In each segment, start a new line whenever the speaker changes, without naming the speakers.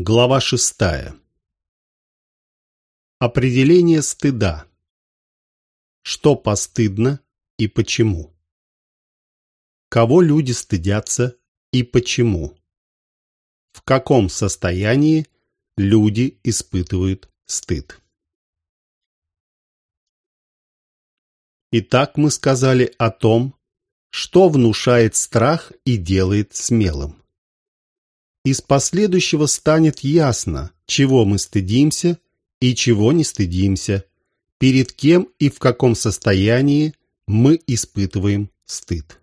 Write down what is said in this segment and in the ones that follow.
Глава шестая. Определение стыда. Что постыдно и почему? Кого люди стыдятся и почему? В каком состоянии люди испытывают стыд? Итак, мы сказали о том, что внушает страх и делает смелым. Из последующего станет ясно, чего мы стыдимся и чего не стыдимся, перед кем и в каком состоянии мы испытываем стыд.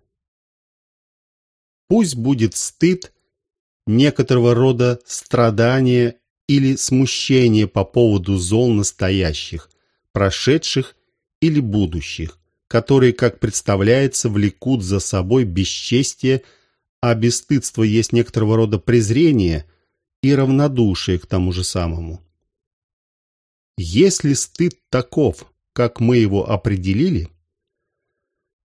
Пусть будет стыд некоторого рода страдание или смущение по поводу зол настоящих, прошедших или будущих, которые, как представляется, влекут за собой бесчестие, а бесстыдство есть некоторого рода презрение и равнодушие к тому же самому. Если стыд таков, как мы его определили,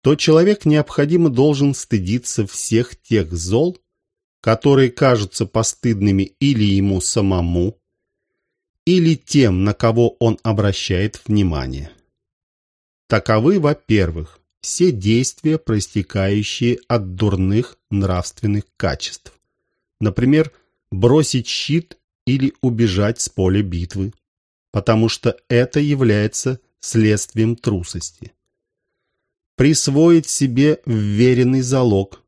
то человек необходимо должен стыдиться всех тех зол, которые кажутся постыдными или ему самому, или тем, на кого он обращает внимание. Таковы, во-первых, все действия, проистекающие от дурных нравственных качеств. Например, бросить щит или убежать с поля битвы, потому что это является следствием трусости. Присвоить себе вверенный залог,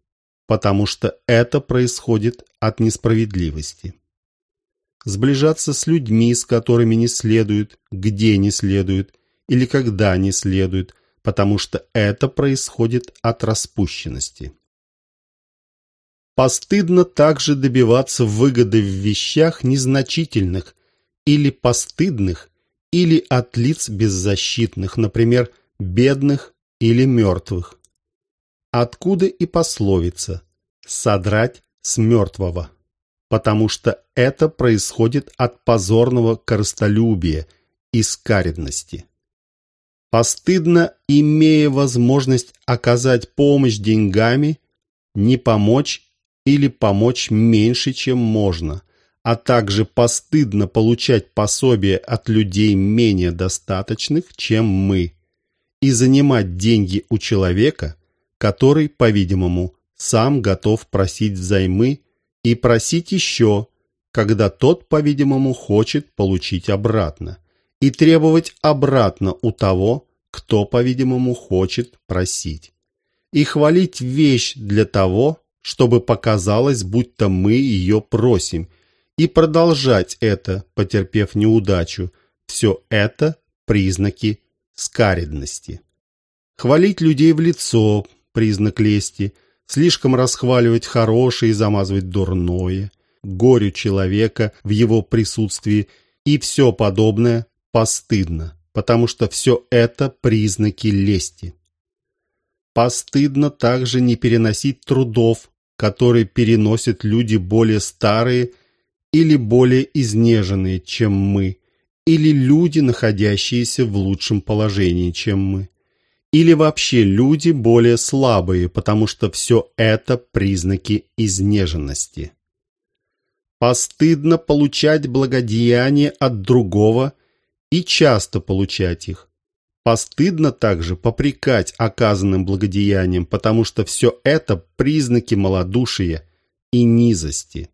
потому что это происходит от несправедливости. Сближаться с людьми, с которыми не следует, где не следует, или когда не следует, потому что это происходит от распущенности. Постыдно также добиваться выгоды в вещах незначительных или постыдных, или от лиц беззащитных, например, бедных или мертвых. Откуда и пословица «содрать с мертвого», потому что это происходит от позорного корыстолюбия и скаредности. Постыдно, имея возможность оказать помощь деньгами, не помочь или помочь меньше, чем можно, а также постыдно получать пособие от людей менее достаточных, чем мы, и занимать деньги у человека, который, по-видимому, сам готов просить взаймы и просить еще, когда тот, по-видимому, хочет получить обратно – и требовать обратно у того, кто, по-видимому, хочет просить. И хвалить вещь для того, чтобы показалось, будто мы ее просим, и продолжать это, потерпев неудачу. Все это признаки скаредности. Хвалить людей в лицо – признак лести, слишком расхваливать хорошее и замазывать дурное, горю человека в его присутствии и все подобное постыдно, потому что все это признаки лести. Постыдно также не переносить трудов, которые переносят люди более старые или более изнеженные, чем мы, или люди, находящиеся в лучшем положении, чем мы, или вообще люди более слабые, потому что все это признаки изнеженности. Постыдно получать благодеяние от другого и часто получать их. Постыдно также попрекать оказанным благодеянием, потому что все это признаки малодушия и низости.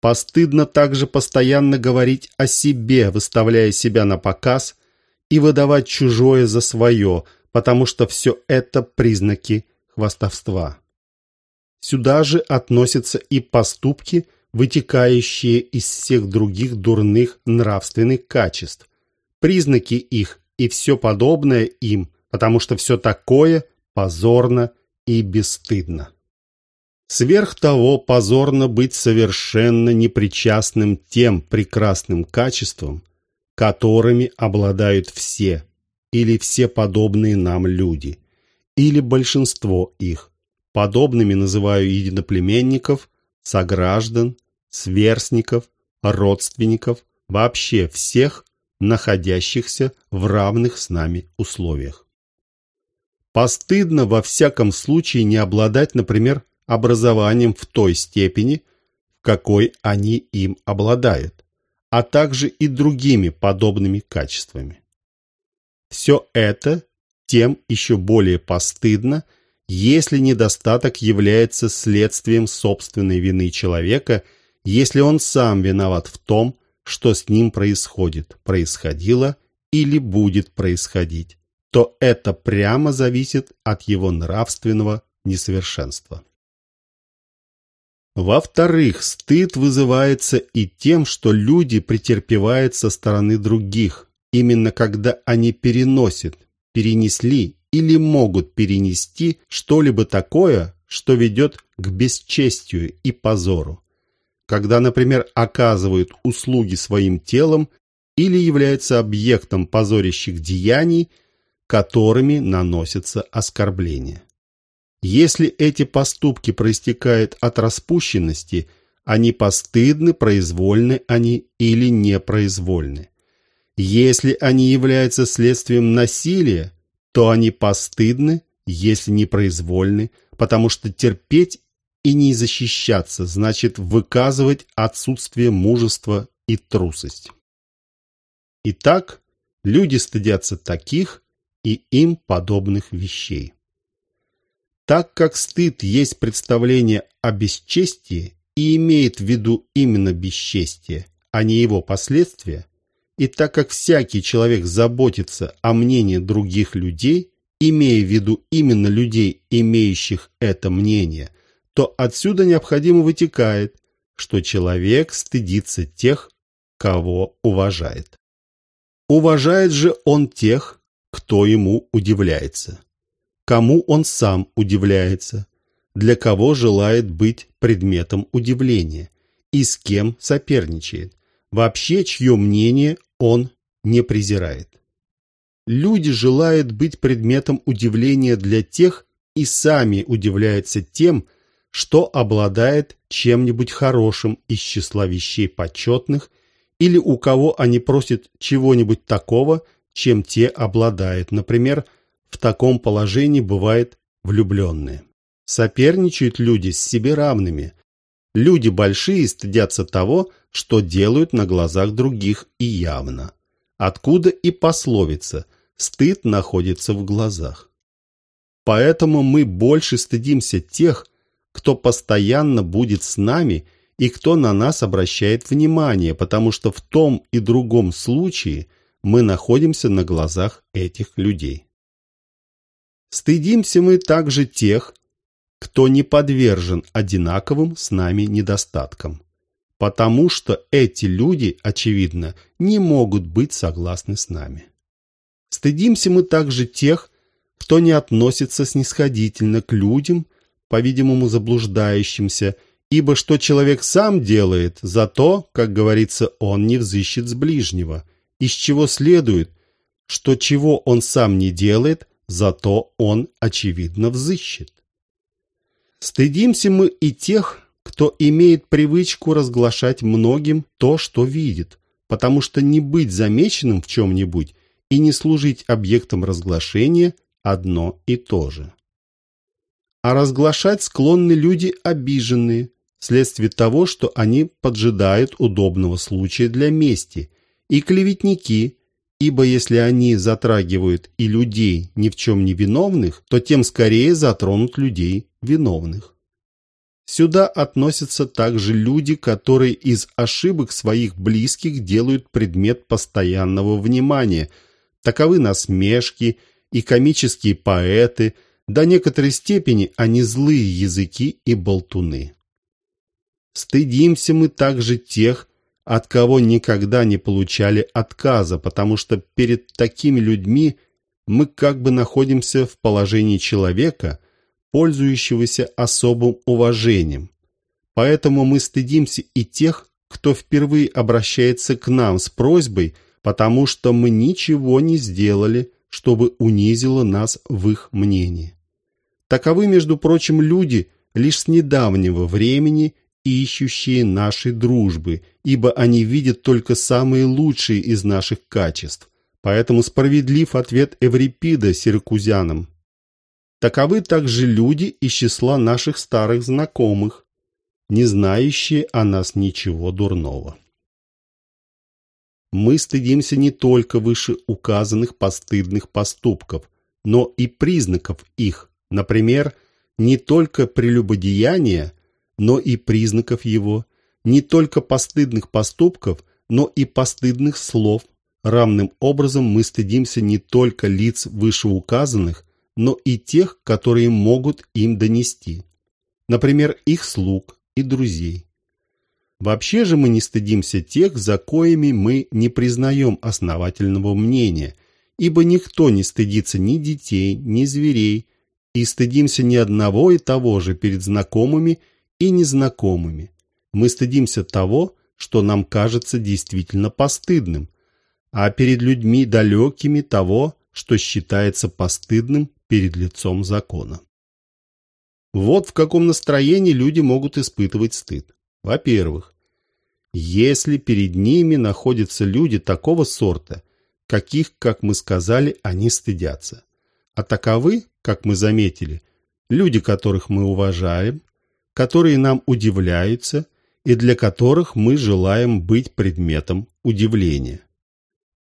Постыдно также постоянно говорить о себе, выставляя себя на показ и выдавать чужое за свое, потому что все это признаки хвастовства. Сюда же относятся и поступки – вытекающие из всех других дурных нравственных качеств, признаки их и все подобное им, потому что все такое позорно и бесстыдно. Сверх того, позорно быть совершенно непричастным тем прекрасным качествам, которыми обладают все или все подобные нам люди, или большинство их. Подобными называю единоплеменников, сограждан, сверстников, родственников, вообще всех, находящихся в равных с нами условиях. Постыдно во всяком случае не обладать, например, образованием в той степени, какой они им обладают, а также и другими подобными качествами. Все это тем еще более постыдно, если недостаток является следствием собственной вины человека, если он сам виноват в том, что с ним происходит, происходило или будет происходить, то это прямо зависит от его нравственного несовершенства. Во-вторых, стыд вызывается и тем, что люди претерпевают со стороны других, именно когда они переносят, перенесли или могут перенести что-либо такое, что ведет к бесчестию и позору. Когда, например, оказывают услуги своим телом или являются объектом позорящих деяний, которыми наносятся оскорбления. Если эти поступки проистекают от распущенности, они постыдны, произвольны они или непроизвольны. Если они являются следствием насилия, то они постыдны, если непроизвольны, потому что терпеть и не защищаться значит выказывать отсутствие мужества и трусость. Итак, люди стыдятся таких и им подобных вещей. Так как стыд есть представление о бесчестии и имеет в виду именно бесчестие, а не его последствия, и так как всякий человек заботится о мнении других людей, имея в виду именно людей, имеющих это мнение, то отсюда необходимо вытекает, что человек стыдится тех, кого уважает. Уважает же он тех, кто ему удивляется. Кому он сам удивляется, для кого желает быть предметом удивления? И с кем соперничает, вообще чье мнение он не презирает. Люди желают быть предметом удивления для тех и сами удивляются тем, что обладает чем-нибудь хорошим из числа вещей почетных или у кого они просят чего-нибудь такого, чем те обладают, например, в таком положении бывают влюбленные. Соперничают люди с себе равными. Люди большие стыдятся того, что делают на глазах других и явно. Откуда и пословица «стыд находится в глазах». Поэтому мы больше стыдимся тех, кто постоянно будет с нами и кто на нас обращает внимание, потому что в том и другом случае мы находимся на глазах этих людей. Стыдимся мы также тех, кто не подвержен одинаковым с нами недостаткам, потому что эти люди, очевидно, не могут быть согласны с нами. Стыдимся мы также тех, кто не относится снисходительно к людям, по-видимому заблуждающимся, ибо что человек сам делает, за то, как говорится, он не взыщет с ближнего, из чего следует, что чего он сам не делает, зато он, очевидно, взыщет. Стыдимся мы и тех, кто имеет привычку разглашать многим то, что видит, потому что не быть замеченным в чем-нибудь и не служить объектом разглашения одно и то же. А разглашать склонны люди обиженные, вследствие того, что они поджидают удобного случая для мести, и клеветники, ибо если они затрагивают и людей ни в чем не виновных, то тем скорее затронут людей виновных. Сюда относятся также люди, которые из ошибок своих близких делают предмет постоянного внимания. Таковы насмешки и комические поэты, до некоторой степени они злые языки и болтуны. Стыдимся мы также тех, от кого никогда не получали отказа, потому что перед такими людьми мы как бы находимся в положении человека, пользующегося особым уважением. Поэтому мы стыдимся и тех, кто впервые обращается к нам с просьбой, потому что мы ничего не сделали, чтобы унизило нас в их мнении. Таковы, между прочим, люди лишь с недавнего времени ищущие нашей дружбы, ибо они видят только самые лучшие из наших качеств. Поэтому справедлив ответ Эврипида сиракузянам. Таковы также люди из числа наших старых знакомых. не знающие о нас ничего дурного. Мы стыдимся не только вышеуказанных постыдных поступков, но и признаков их, например, не только прелюбодеяния, но и признаков его, не только постыдных поступков, но и постыдных слов. Равным образом мы стыдимся не только лиц вышеуказанных, но и тех, которые могут им донести. Например, их слуг и друзей. Вообще же мы не стыдимся тех, за коими мы не признаем основательного мнения, ибо никто не стыдится ни детей, ни зверей, и стыдимся ни одного и того же перед знакомыми и незнакомыми. Мы стыдимся того, что нам кажется действительно постыдным, а перед людьми далекими того, что считается постыдным перед лицом закона. Вот в каком настроении люди могут испытывать стыд. Во-первых, если перед ними находятся люди такого сорта, каких, как мы сказали, они стыдятся. А таковы, как мы заметили, люди, которых мы уважаем, которые нам удивляются и для которых мы желаем быть предметом удивления.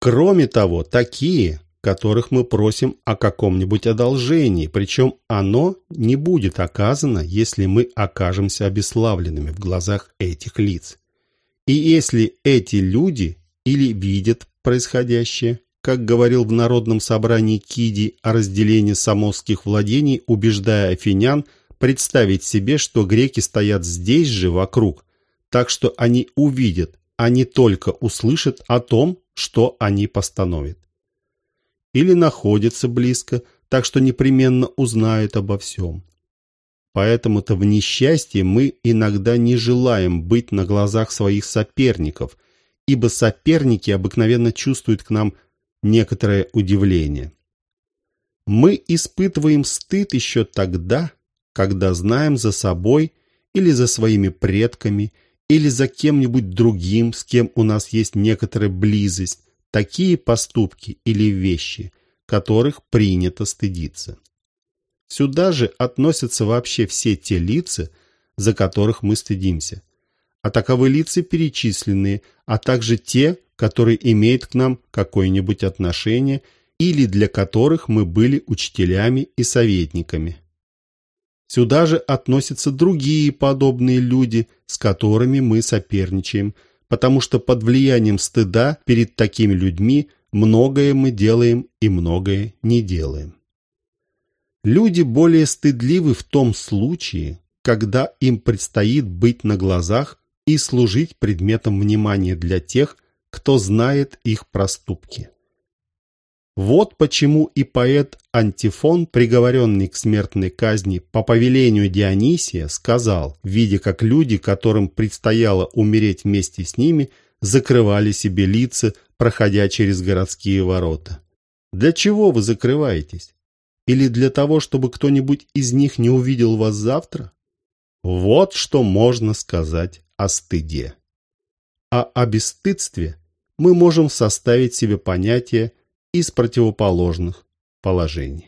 Кроме того, такие, которых мы просим о каком-нибудь одолжении, причем оно не будет оказано, если мы окажемся обеславленными в глазах этих лиц. И если эти люди или видят происходящее, как говорил в Народном собрании Киди о разделении самосских владений, убеждая афинян представить себе, что греки стоят здесь же вокруг, так что они увидят, а не только услышат о том, что они постановят. Или находятся близко, так что непременно узнают обо всем. Поэтому-то в несчастье мы иногда не желаем быть на глазах своих соперников, ибо соперники обыкновенно чувствуют к нам некоторое удивление. Мы испытываем стыд еще тогда, когда знаем за собой или за своими предками, или за кем-нибудь другим, с кем у нас есть некоторая близость, такие поступки или вещи, которых принято стыдиться. Сюда же относятся вообще все те лица, за которых мы стыдимся. А таковы лица перечисленные, а также те, которые имеют к нам какое-нибудь отношение или для которых мы были учителями и советниками. Сюда же относятся другие подобные люди, с которыми мы соперничаем, потому что под влиянием стыда перед такими людьми многое мы делаем и многое не делаем. Люди более стыдливы в том случае, когда им предстоит быть на глазах и служить предметом внимания для тех, кто знает их проступки. Вот почему и поэт Антифон, приговоренный к смертной казни по повелению Дионисия, сказал, видя, как люди, которым предстояло умереть вместе с ними, закрывали себе лица, проходя через городские ворота. Для чего вы закрываетесь? Или для того, чтобы кто-нибудь из них не увидел вас завтра? Вот что можно сказать о стыде. А о бесстыдстве мы можем составить себе понятие из противоположных положений.